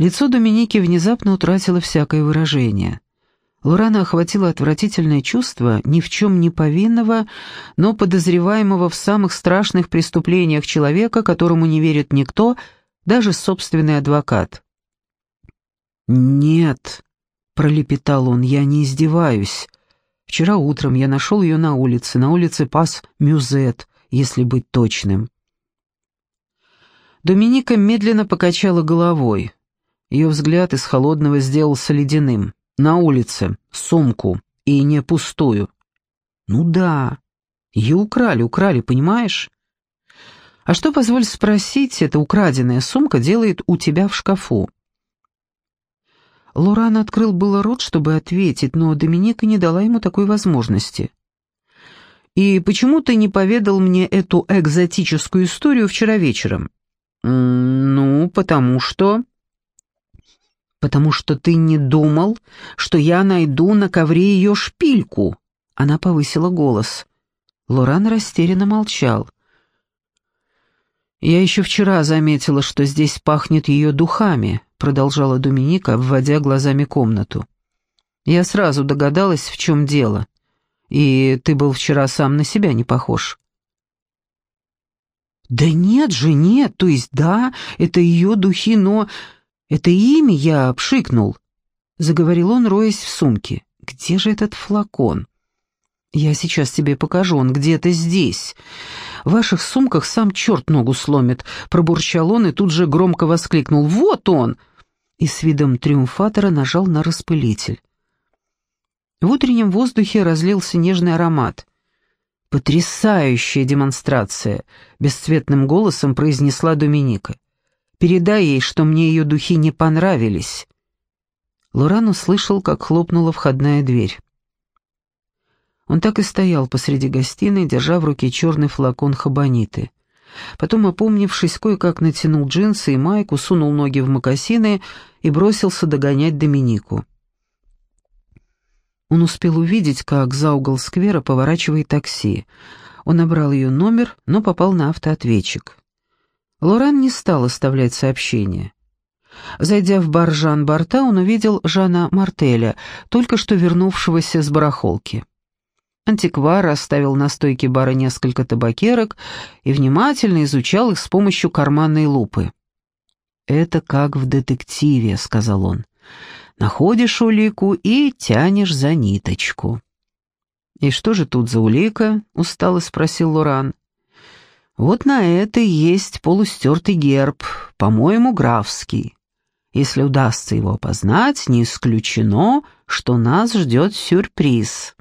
Лицо Доминики внезапно утратило всякое выражение. Лурана охватило отвратительное чувство ни в чем не повинного, но подозреваемого в самых страшных преступлениях человека, которому не верит никто, даже собственный адвокат. «Нет», — пролепетал он, — «я не издеваюсь. Вчера утром я нашел ее на улице, на улице Пас Мюзет, если быть точным». Доминика медленно покачала головой. Ее взгляд из холодного сделался ледяным. На улице, сумку, и не пустую. Ну да, ее украли, украли, понимаешь? А что, позволь спросить, эта украденная сумка делает у тебя в шкафу? Лоран открыл было рот, чтобы ответить, но Доминика не дала ему такой возможности. «И почему ты не поведал мне эту экзотическую историю вчера вечером?» «Ну, потому что...» «Потому что ты не думал, что я найду на ковре ее шпильку?» Она повысила голос. Лоран растерянно молчал. «Я еще вчера заметила, что здесь пахнет ее духами», продолжала Доминика, вводя глазами комнату. «Я сразу догадалась, в чем дело. И ты был вчера сам на себя не похож». «Да нет же, нет, то есть да, это ее духи, но это имя я пшикнул», — заговорил он, роясь в сумке. «Где же этот флакон?» «Я сейчас тебе покажу, он где-то здесь. В ваших сумках сам черт ногу сломит», — пробурчал он и тут же громко воскликнул. «Вот он!» и с видом триумфатора нажал на распылитель. В утреннем воздухе разлился нежный аромат. «Потрясающая демонстрация!» — бесцветным голосом произнесла Доминика. «Передай ей, что мне ее духи не понравились». Лоран услышал, как хлопнула входная дверь. Он так и стоял посреди гостиной, держа в руке черный флакон хабаниты. Потом, опомнившись, кое-как натянул джинсы и майку, сунул ноги в мокасины и бросился догонять Доминику. Он успел увидеть, как за угол сквера поворачивает такси. Он набрал ее номер, но попал на автоответчик. Лоран не стал оставлять сообщение. Зайдя в бар Жан-Барта, он увидел Жана Мартеля, только что вернувшегося с барахолки. Антиквар оставил на стойке бара несколько табакерок и внимательно изучал их с помощью карманной лупы. «Это как в детективе», — сказал он. «Находишь улику и тянешь за ниточку». «И что же тут за улика?» — устало спросил Лоран. «Вот на это и есть полустертый герб, по-моему, графский. Если удастся его опознать, не исключено, что нас ждет сюрприз».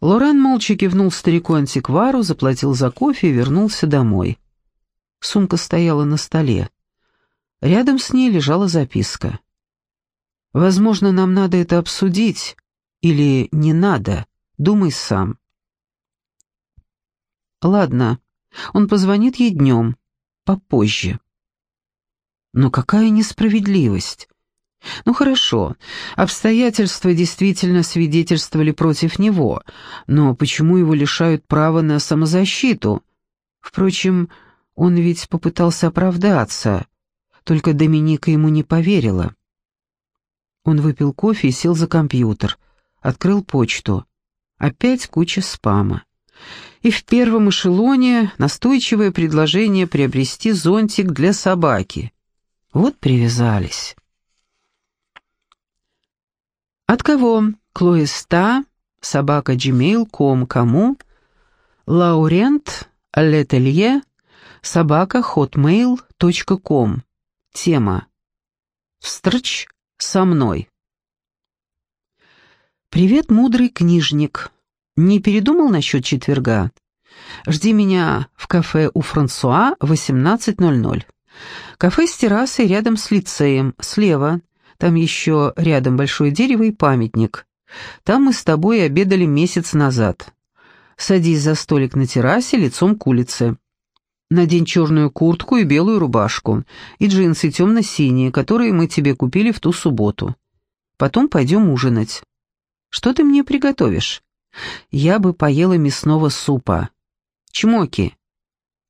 Лоран молча кивнул старику-антиквару, заплатил за кофе и вернулся домой. Сумка стояла на столе. Рядом с ней лежала записка. «Возможно, нам надо это обсудить. Или не надо. Думай сам». «Ладно, он позвонит ей днем, попозже». «Но какая несправедливость!» Ну хорошо, обстоятельства действительно свидетельствовали против него, но почему его лишают права на самозащиту? Впрочем, он ведь попытался оправдаться, только Доминика ему не поверила. Он выпил кофе и сел за компьютер, открыл почту. Опять куча спама. И в первом эшелоне настойчивое предложение приобрести зонтик для собаки. Вот привязались. От кого? Клоиста, собака gmail.com, кому? Лаурент, летелье, собака hotmail.com. Тема. Встрч со мной. Привет, мудрый книжник. Не передумал насчет четверга? Жди меня в кафе у Франсуа 18.00. Кафе с террасой рядом с лицеем, слева – там еще рядом большое дерево и памятник. Там мы с тобой обедали месяц назад. Садись за столик на террасе лицом к улице. Надень черную куртку и белую рубашку, и джинсы темно-синие, которые мы тебе купили в ту субботу. Потом пойдем ужинать. Что ты мне приготовишь? Я бы поела мясного супа. Чмоки.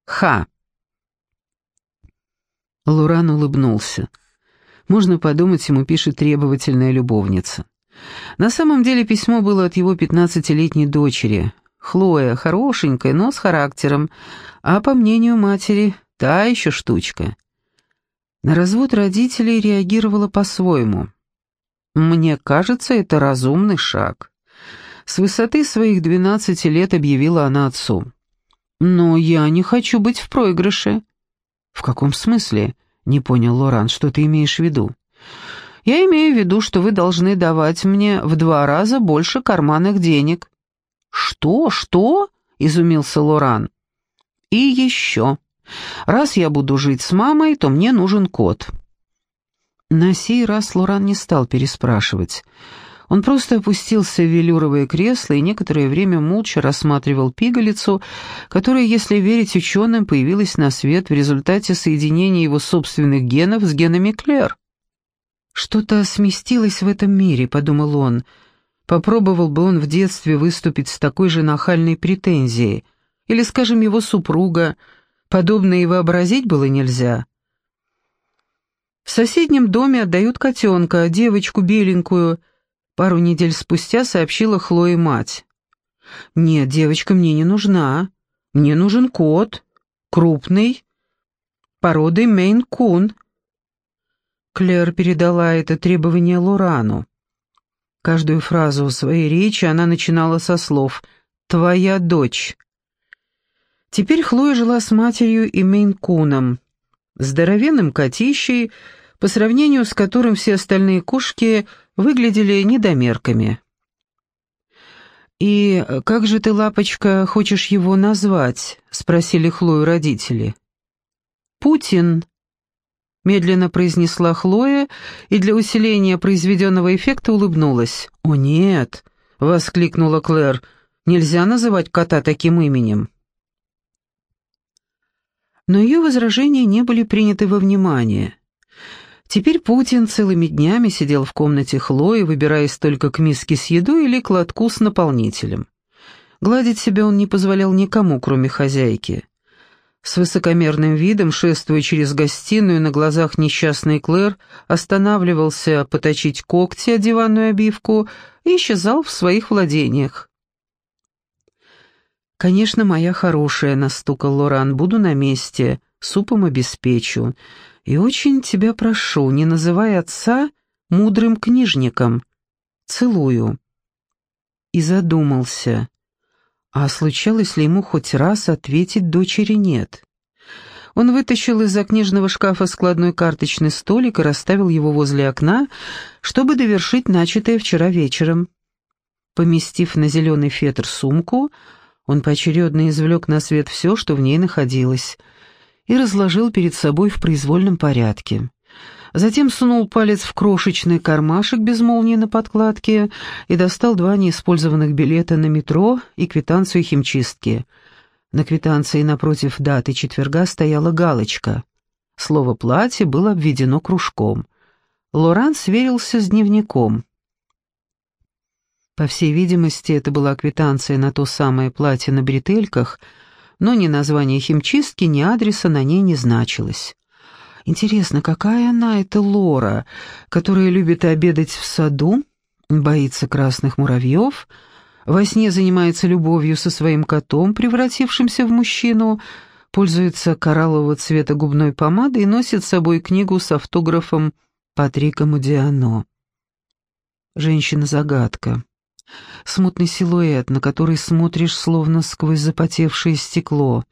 Ха. Луран улыбнулся. Можно подумать, ему пишет требовательная любовница. На самом деле письмо было от его пятнадцатилетней дочери. Хлоя, хорошенькая, но с характером, а по мнению матери, та еще штучка. На развод родителей реагировала по-своему. «Мне кажется, это разумный шаг». С высоты своих двенадцати лет объявила она отцу. «Но я не хочу быть в проигрыше». «В каком смысле?» — не понял Лоран. «Что ты имеешь в виду?» «Я имею в виду, что вы должны давать мне в два раза больше карманных денег». «Что? Что?» — изумился Лоран. «И еще. Раз я буду жить с мамой, то мне нужен кот». На сей раз Лоран не стал переспрашивать. Он просто опустился в велюровое кресло и некоторое время молча рассматривал пигалицу, которая, если верить ученым, появилась на свет в результате соединения его собственных генов с генами Клер. «Что-то сместилось в этом мире», — подумал он. Попробовал бы он в детстве выступить с такой же нахальной претензией. Или, скажем, его супруга. Подобное и вообразить было нельзя. В соседнем доме отдают котенка, девочку беленькую — Пару недель спустя сообщила Хлое мать. «Нет, девочка мне не нужна. Мне нужен кот. Крупный. Породы Мейн-кун». Клэр передала это требование Лорану. Каждую фразу своей речи она начинала со слов «твоя дочь». Теперь Хлоя жила с матерью и Мейн-куном, здоровенным котищей, по сравнению с которым все остальные кошки – выглядели недомерками. «И как же ты, лапочка, хочешь его назвать?» — спросили Хлою родители. «Путин», — медленно произнесла Хлоя и для усиления произведенного эффекта улыбнулась. «О, нет!» — воскликнула Клэр. «Нельзя называть кота таким именем». Но ее возражения не были приняты во внимание. Теперь Путин целыми днями сидел в комнате Хлои, выбираясь только к миске с едой или к лотку с наполнителем. Гладить себя он не позволял никому, кроме хозяйки. С высокомерным видом, шествуя через гостиную на глазах несчастной Клэр, останавливался поточить когти о диванную обивку и исчезал в своих владениях. «Конечно, моя хорошая», — настукал Лоран, — «буду на месте, супом обеспечу. И очень тебя прошу, не называй отца мудрым книжником. Целую». И задумался, а случалось ли ему хоть раз ответить дочери «нет». Он вытащил из-за книжного шкафа складной карточный столик и расставил его возле окна, чтобы довершить начатое вчера вечером. Поместив на зеленый фетр сумку, он поочередно извлек на свет все, что в ней находилось — и разложил перед собой в произвольном порядке. Затем сунул палец в крошечный кармашек без молнии на подкладке и достал два неиспользованных билета на метро и квитанцию химчистки. На квитанции напротив даты четверга стояла галочка. Слово «платье» было обведено кружком. Лоран сверился с дневником. По всей видимости, это была квитанция на то самое платье на бретельках — но ни название химчистки, ни адреса на ней не значилось. Интересно, какая она, эта Лора, которая любит обедать в саду, боится красных муравьев, во сне занимается любовью со своим котом, превратившимся в мужчину, пользуется кораллового цвета губной помадой и носит с собой книгу с автографом Патрика Мудиано. Женщина-загадка смутный силуэт, на который смотришь словно сквозь запотевшее стекло.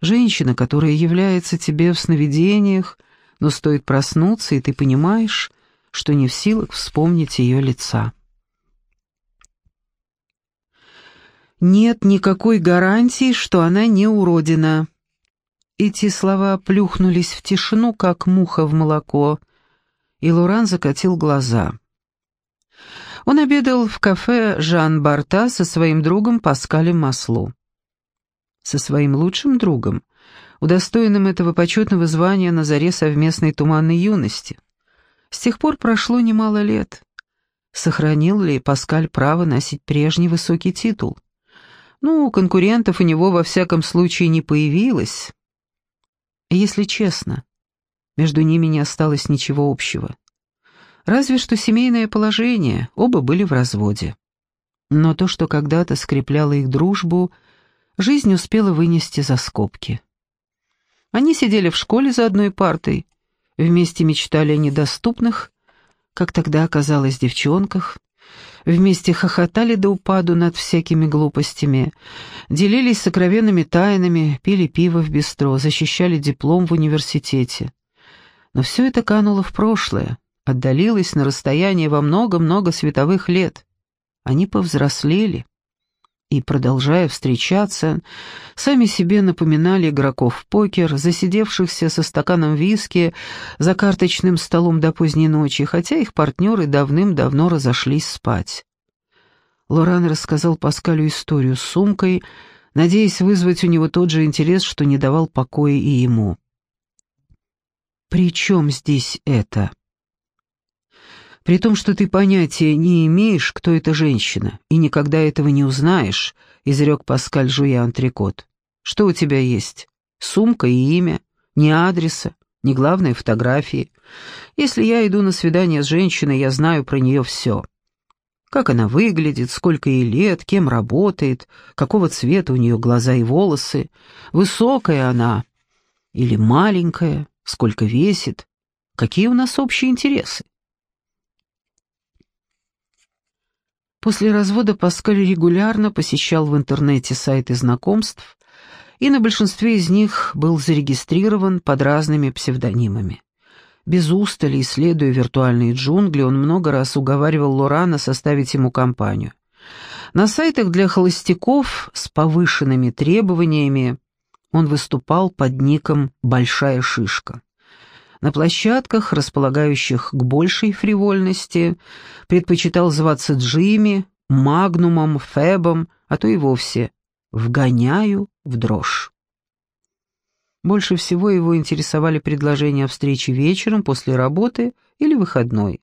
Женщина, которая является тебе в сновидениях, но стоит проснуться, и ты понимаешь, что не в силах вспомнить ее лица. Нет никакой гарантии, что она не уродина. Эти слова плюхнулись в тишину, как муха в молоко, и Луран закатил глаза. Он обедал в кафе Жан Барта со своим другом Паскалем Масло. Со своим лучшим другом, удостоенным этого почетного звания на заре совместной туманной юности. С тех пор прошло немало лет. Сохранил ли Паскаль право носить прежний высокий титул? Ну, конкурентов у него во всяком случае не появилось. Если честно, Между ними не осталось ничего общего. Разве что семейное положение, оба были в разводе. Но то, что когда-то скрепляло их дружбу, жизнь успела вынести за скобки. Они сидели в школе за одной партой, вместе мечтали о недоступных, как тогда оказалось, девчонках, вместе хохотали до упаду над всякими глупостями, делились сокровенными тайнами, пили пиво в бистро, защищали диплом в университете. Но все это кануло в прошлое, отдалилось на расстояние во много-много световых лет. Они повзрослели и, продолжая встречаться, сами себе напоминали игроков в покер, засидевшихся со стаканом виски за карточным столом до поздней ночи, хотя их партнеры давным-давно разошлись спать. Лоран рассказал Паскалю историю с сумкой, надеясь вызвать у него тот же интерес, что не давал покоя и ему. «При чем здесь это?» При том, что ты понятия не имеешь, кто эта женщина, и никогда этого не узнаешь, изрек Паскаль, жуя антрикот. Что у тебя есть? Сумка и имя, ни адреса, ни главной фотографии. Если я иду на свидание с женщиной, я знаю про нее все. Как она выглядит, сколько ей лет, кем работает, какого цвета у нее глаза и волосы, высокая она или маленькая, сколько весит, какие у нас общие интересы. После развода Паскаль регулярно посещал в интернете сайты знакомств, и на большинстве из них был зарегистрирован под разными псевдонимами. Без устали, исследуя виртуальные джунгли, он много раз уговаривал Лорана составить ему компанию. На сайтах для холостяков с повышенными требованиями он выступал под ником «Большая шишка». На площадках, располагающих к большей фривольности, предпочитал зваться Джимми, Магнумом, Фебом, а то и вовсе «вгоняю в дрожь». Больше всего его интересовали предложения о встрече вечером после работы или выходной,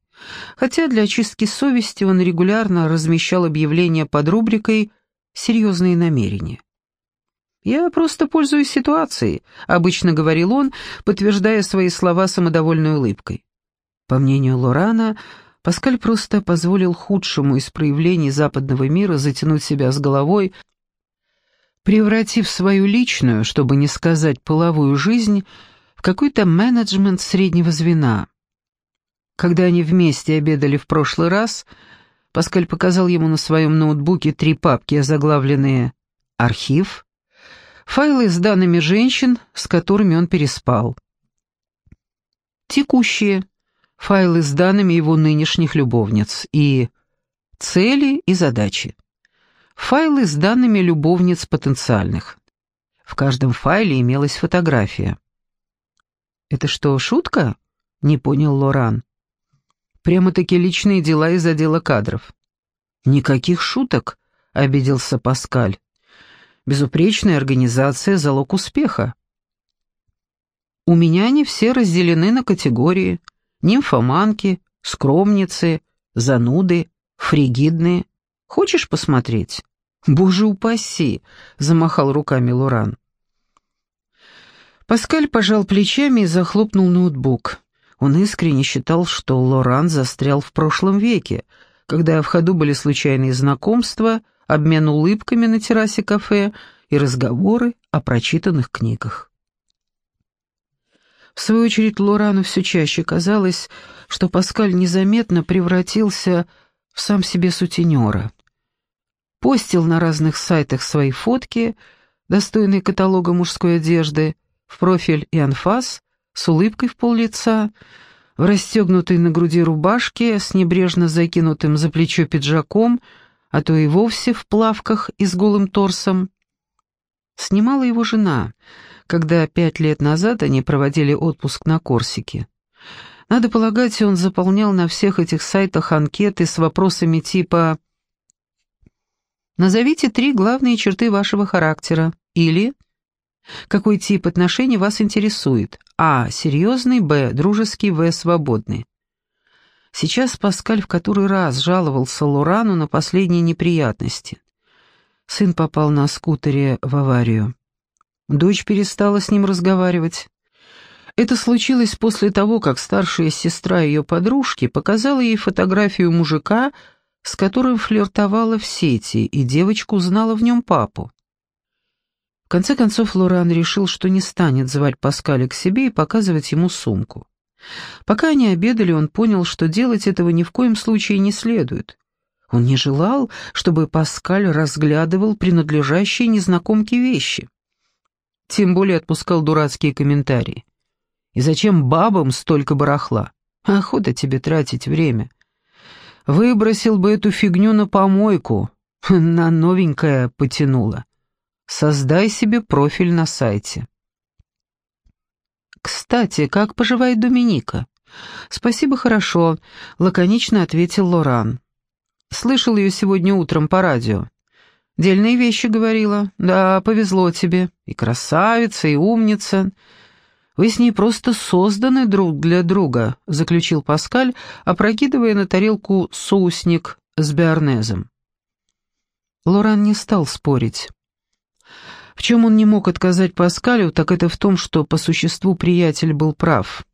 хотя для очистки совести он регулярно размещал объявления под рубрикой «Серьезные намерения». «Я просто пользуюсь ситуацией», — обычно говорил он, подтверждая свои слова самодовольной улыбкой. По мнению Лорана, Паскаль просто позволил худшему из проявлений западного мира затянуть себя с головой, превратив свою личную, чтобы не сказать половую жизнь, в какой-то менеджмент среднего звена. Когда они вместе обедали в прошлый раз, Паскаль показал ему на своем ноутбуке три папки, озаглавленные «Архив», файлы с данными женщин, с которыми он переспал. Текущие файлы с данными его нынешних любовниц и цели и задачи. Файлы с данными любовниц потенциальных. В каждом файле имелась фотография. «Это что, шутка?» — не понял Лоран. «Прямо-таки личные дела из отдела кадров». «Никаких шуток», — обиделся Паскаль. Безупречная организация – залог успеха. У меня они все разделены на категории нимфоманки, скромницы, зануды, фригидные. Хочешь посмотреть? Боже упаси, замахал руками Луран. Паскаль пожал плечами и захлопнул ноутбук. Он искренне считал, что Лоран застрял в прошлом веке, когда в ходу были случайные знакомства – обмен улыбками на террасе кафе и разговоры о прочитанных книгах. В свою очередь Лорану все чаще казалось, что Паскаль незаметно превратился в сам себе сутенера. Постил на разных сайтах свои фотки, достойные каталога мужской одежды, в профиль и анфас, с улыбкой в пол лица, в расстегнутой на груди рубашке, с небрежно закинутым за плечо пиджаком — а то и вовсе в плавках и с голым торсом. Снимала его жена, когда пять лет назад они проводили отпуск на Корсике. Надо полагать, он заполнял на всех этих сайтах анкеты с вопросами типа «Назовите три главные черты вашего характера» или «Какой тип отношений вас интересует?» А. Серьезный, Б. Дружеский, В. Свободный. Сейчас Паскаль в который раз жаловался Лурану на последние неприятности. Сын попал на скутере в аварию. Дочь перестала с ним разговаривать. Это случилось после того, как старшая сестра ее подружки показала ей фотографию мужика, с которым флиртовала в сети, и девочка узнала в нем папу. В конце концов, Лоран решил, что не станет звать Паскаля к себе и показывать ему сумку. Пока они обедали, он понял, что делать этого ни в коем случае не следует. Он не желал, чтобы Паскаль разглядывал принадлежащие незнакомке вещи. Тем более отпускал дурацкие комментарии. И зачем бабам столько барахла? Охота тебе тратить время. Выбросил бы эту фигню на помойку, на новенькое потянуло. Создай себе профиль на сайте. «Кстати, как поживает Доминика?» «Спасибо, хорошо», — лаконично ответил Лоран. «Слышал ее сегодня утром по радио. Дельные вещи говорила. Да, повезло тебе. И красавица, и умница. Вы с ней просто созданы друг для друга», — заключил Паскаль, опрокидывая на тарелку соусник с биарнезом. Лоран не стал спорить. В чем он не мог отказать Паскалю, так это в том, что по существу приятель был прав.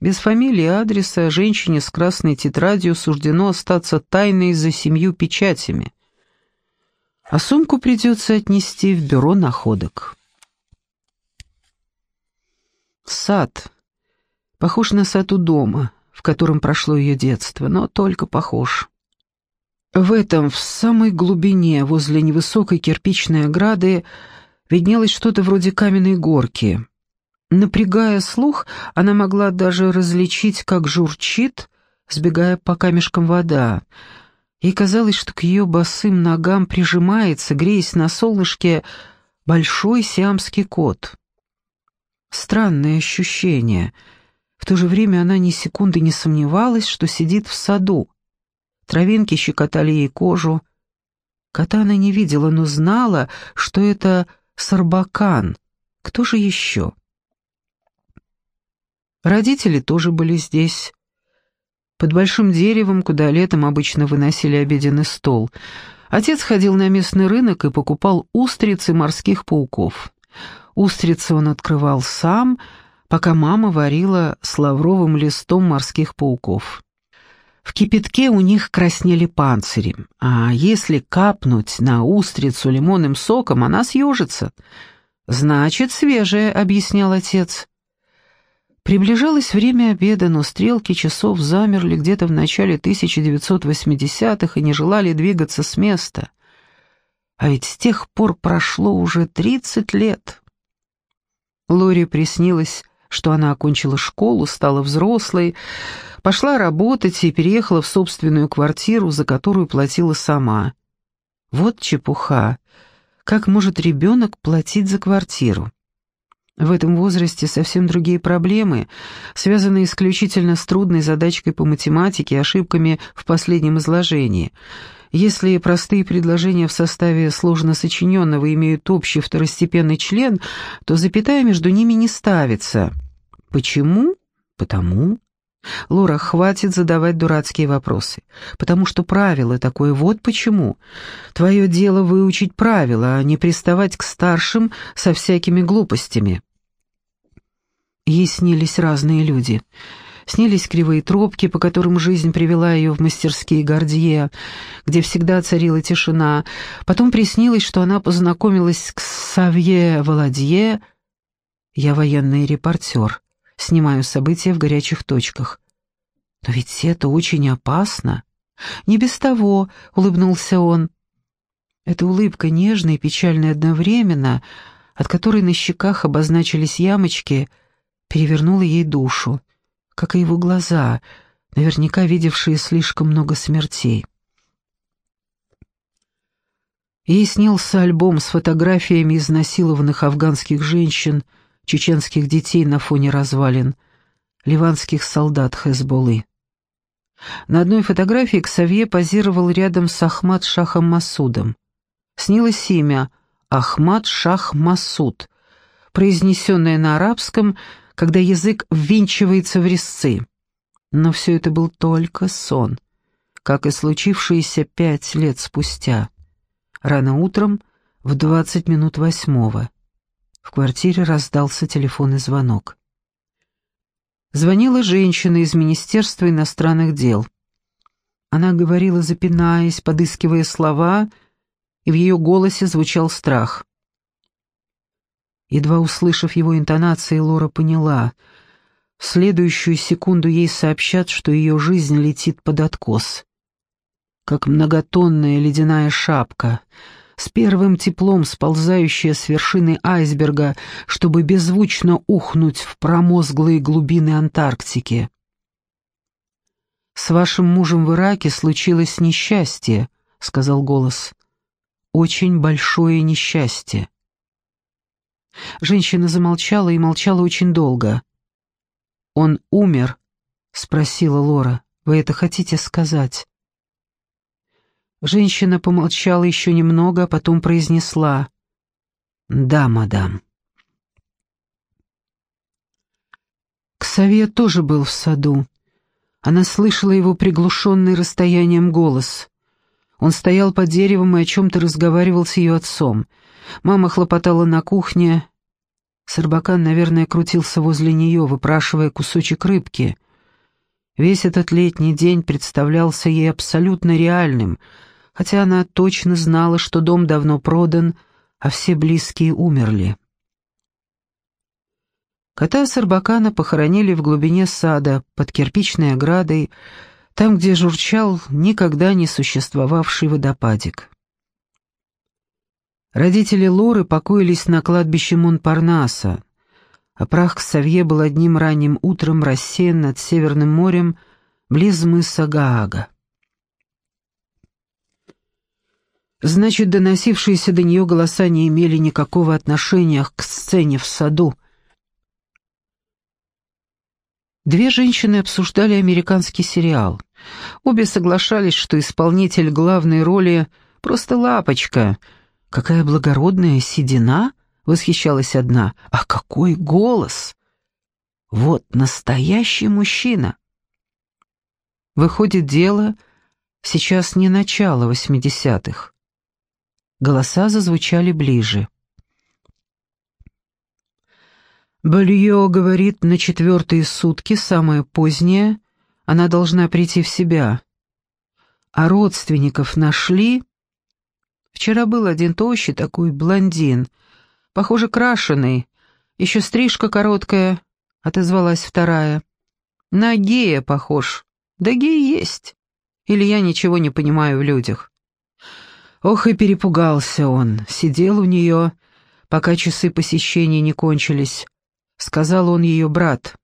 Без фамилии и адреса женщине с красной тетрадью суждено остаться тайной за семью печатями. А сумку придется отнести в бюро находок. Сад. Похож на сад у дома, в котором прошло ее детство, но только похож. В этом, в самой глубине, возле невысокой кирпичной ограды, виднелось что-то вроде каменной горки. Напрягая слух, она могла даже различить, как журчит, сбегая по камешкам вода. Ей казалось, что к ее босым ногам прижимается, греясь на солнышке, большой сиамский кот. Странное ощущение. В то же время она ни секунды не сомневалась, что сидит в саду. Травинки щекотали ей кожу. Кота она не видела, но знала, что это Сарбакан. Кто же еще? Родители тоже были здесь. Под большим деревом, куда летом обычно выносили обеденный стол. Отец ходил на местный рынок и покупал устрицы морских пауков. Устрицы он открывал сам, пока мама варила с лавровым листом морских пауков. В кипятке у них краснели панцири, а если капнуть на устрицу лимонным соком, она съежится. «Значит, свежая», — объяснял отец. Приближалось время обеда, но стрелки часов замерли где-то в начале 1980-х и не желали двигаться с места. А ведь с тех пор прошло уже 30 лет. Лори приснилось, что она окончила школу, стала взрослой, Пошла работать и переехала в собственную квартиру, за которую платила сама. Вот чепуха. Как может ребенок платить за квартиру? В этом возрасте совсем другие проблемы, связанные исключительно с трудной задачкой по математике и ошибками в последнем изложении. Если простые предложения в составе сложно сочиненного имеют общий второстепенный член, то запятая между ними не ставится. Почему? Потому. Лора, хватит задавать дурацкие вопросы, потому что правило такое, вот почему. Твое дело выучить правила, а не приставать к старшим со всякими глупостями. Ей снились разные люди. Снились кривые тропки, по которым жизнь привела ее в мастерские Гордье, где всегда царила тишина. Потом приснилось, что она познакомилась с Савье Володье. Я военный репортер снимаю события в горячих точках. Но ведь это очень опасно. Не без того, улыбнулся он. Эта улыбка нежная и печальная одновременно, от которой на щеках обозначились ямочки, перевернула ей душу, как и его глаза, наверняка видевшие слишком много смертей. Ей снился альбом с фотографиями изнасилованных афганских женщин — чеченских детей на фоне развалин, ливанских солдат Хезболлы. На одной фотографии Ксавье позировал рядом с Ахмад Шахом Масудом. Снилось имя Ахмад Шах Масуд, произнесенное на арабском, когда язык ввинчивается в резцы. Но все это был только сон, как и случившееся пять лет спустя. Рано утром, в двадцать минут восьмого. В квартире раздался телефонный звонок. Звонила женщина из Министерства иностранных дел. Она говорила, запинаясь, подыскивая слова, и в ее голосе звучал страх. Едва услышав его интонации, Лора поняла. В следующую секунду ей сообщат, что ее жизнь летит под откос. Как многотонная ледяная шапка, с первым теплом сползающая с вершины айсберга, чтобы беззвучно ухнуть в промозглые глубины Антарктики. «С вашим мужем в Ираке случилось несчастье», — сказал голос. «Очень большое несчастье». Женщина замолчала и молчала очень долго. «Он умер?» — спросила Лора. «Вы это хотите сказать?» Женщина помолчала еще немного, а потом произнесла «Да, мадам». Ксавье тоже был в саду. Она слышала его приглушенный расстоянием голос. Он стоял под деревом и о чем-то разговаривал с ее отцом. Мама хлопотала на кухне. Сарбакан, наверное, крутился возле нее, выпрашивая кусочек рыбки. Весь этот летний день представлялся ей абсолютно реальным, хотя она точно знала, что дом давно продан, а все близкие умерли. Кота Сарбакана похоронили в глубине сада, под кирпичной оградой, там, где журчал никогда не существовавший водопадик. Родители Лоры покоились на кладбище Монпарнаса, а прах Ксавье был одним ранним утром рассеян над Северным морем близ мыса Гаага. Значит, доносившиеся до нее голоса не имели никакого отношения к сцене в саду, Две женщины обсуждали американский сериал. Обе соглашались, что исполнитель главной роли просто лапочка. Какая благородная седина, восхищалась одна. А какой голос! Вот настоящий мужчина. Выходит, дело сейчас не начало восьмидесятых. Голоса зазвучали ближе. Балье говорит, на четвертые сутки, самое позднее, она должна прийти в себя. А родственников нашли? Вчера был один тощий такой блондин, похоже, крашеный, еще стрижка короткая, отозвалась вторая. На гея похож. Да гей есть. Или я ничего не понимаю в людях. Ох, и перепугался он, сидел у нее, пока часы посещения не кончились, сказал он ее брат.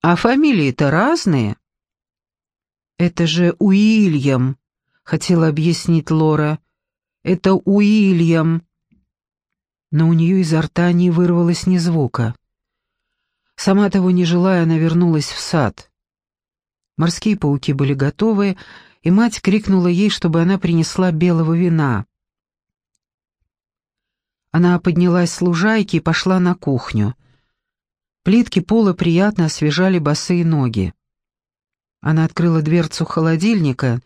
«А фамилии-то разные?» «Это же Уильям», — хотела объяснить Лора. «Это Уильям». Но у нее изо рта не вырвалось ни звука. Сама того не желая, она вернулась в сад. Морские пауки были готовы, и мать крикнула ей, чтобы она принесла белого вина. Она поднялась с лужайки и пошла на кухню. Плитки пола приятно освежали босые ноги. Она открыла дверцу холодильника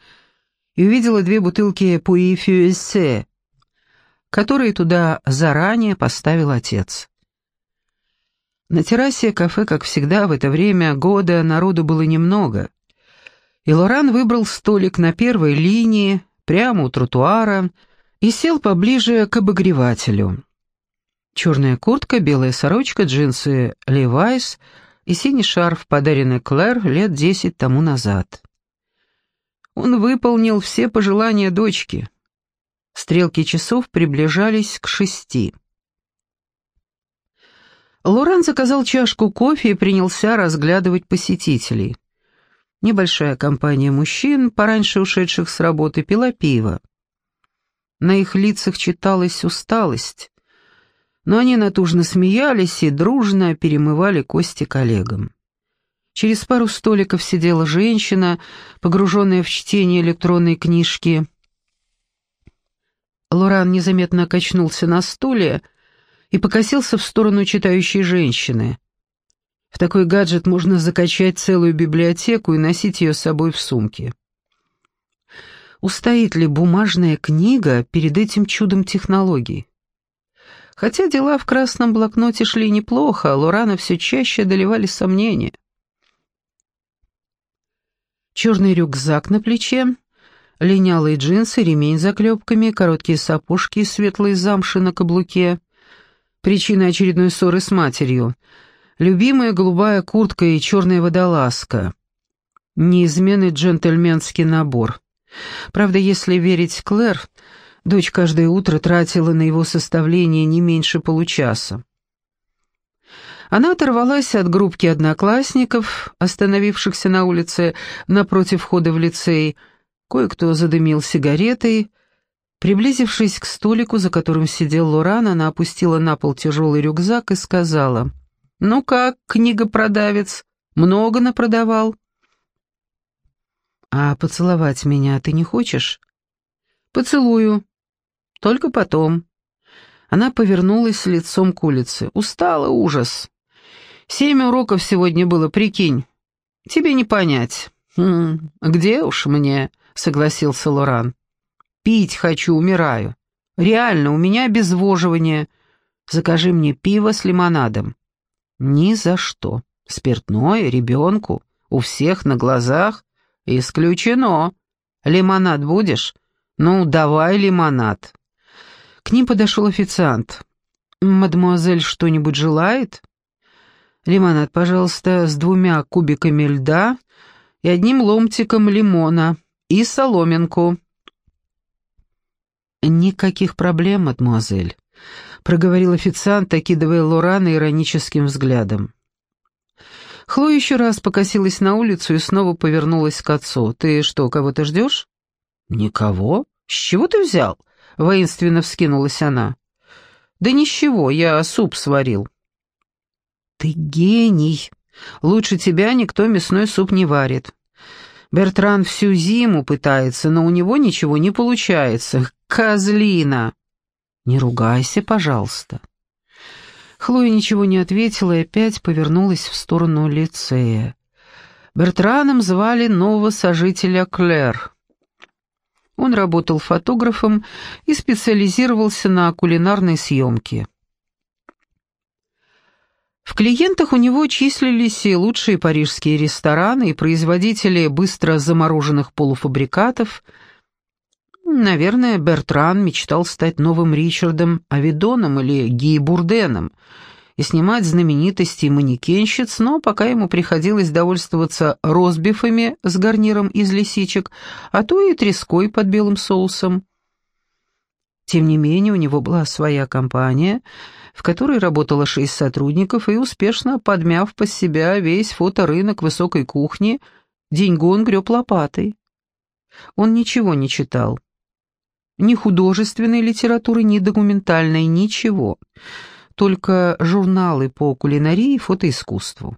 и увидела две бутылки пуи фюэссе, которые туда заранее поставил отец. На террасе кафе, как всегда, в это время года народу было немного, и Лоран выбрал столик на первой линии, прямо у тротуара, и сел поближе к обогревателю. Черная куртка, белая сорочка, джинсы «Левайс» и синий шарф, подаренный Клэр лет десять тому назад. Он выполнил все пожелания дочки. Стрелки часов приближались к шести. Лоран заказал чашку кофе и принялся разглядывать посетителей. Небольшая компания мужчин, пораньше ушедших с работы, пила пиво. На их лицах читалась усталость, но они натужно смеялись и дружно перемывали кости коллегам. Через пару столиков сидела женщина, погруженная в чтение электронной книжки. Лоран незаметно качнулся на стуле и покосился в сторону читающей женщины. В такой гаджет можно закачать целую библиотеку и носить ее с собой в сумке. Устоит ли бумажная книга перед этим чудом технологий? Хотя дела в красном блокноте шли неплохо, а Лорана все чаще одолевали сомнения. Черный рюкзак на плече, линялые джинсы, ремень с заклепками, короткие сапожки из светлой замши на каблуке. Причина очередной ссоры с матерью. Любимая голубая куртка и черная водолазка. Неизменный джентльменский набор. Правда, если верить Клэр, дочь каждое утро тратила на его составление не меньше получаса. Она оторвалась от группки одноклассников, остановившихся на улице напротив входа в лицей. Кое-кто задымил сигаретой. Приблизившись к столику, за которым сидел Лоран, она опустила на пол тяжелый рюкзак и сказала, «Ну как, книгопродавец, много напродавал?» «А поцеловать меня ты не хочешь?» «Поцелую. Только потом». Она повернулась лицом к улице. «Устала, ужас. Семь уроков сегодня было, прикинь. Тебе не понять». «Хм, где уж мне?» — согласился Лоран. «Пить хочу, умираю. Реально, у меня обезвоживание. Закажи мне пиво с лимонадом». «Ни за что. Спиртное, ребенку, у всех на глазах. «Исключено. Лимонад будешь? Ну, давай лимонад». К ним подошел официант. «Мадемуазель что-нибудь желает?» «Лимонад, пожалуйста, с двумя кубиками льда и одним ломтиком лимона и соломинку». «Никаких проблем, мадемуазель», — проговорил официант, окидывая Лорана ироническим взглядом. Хлоя еще раз покосилась на улицу и снова повернулась к отцу. «Ты что, кого-то ждешь?» «Никого? С чего ты взял?» — воинственно вскинулась она. «Да ничего, я суп сварил». «Ты гений! Лучше тебя никто мясной суп не варит. Бертран всю зиму пытается, но у него ничего не получается. Козлина!» «Не ругайся, пожалуйста». Хлоя ничего не ответила и опять повернулась в сторону лицея. Бертраном звали нового сожителя Клэр. Он работал фотографом и специализировался на кулинарной съемке. В клиентах у него числились и лучшие парижские рестораны, и производители быстро замороженных полуфабрикатов – Наверное, Бертран мечтал стать новым Ричардом Авидоном или Ги Бурденом и снимать знаменитостей манекенщиц, но пока ему приходилось довольствоваться розбифами с гарниром из лисичек, а то и треской под белым соусом. Тем не менее, у него была своя компания, в которой работало шесть сотрудников, и успешно подмяв под себя весь фоторынок высокой кухни, деньгу он греб лопатой. Он ничего не читал. Ни художественной литературы, ни документальной, ничего. Только журналы по кулинарии и фотоискусству.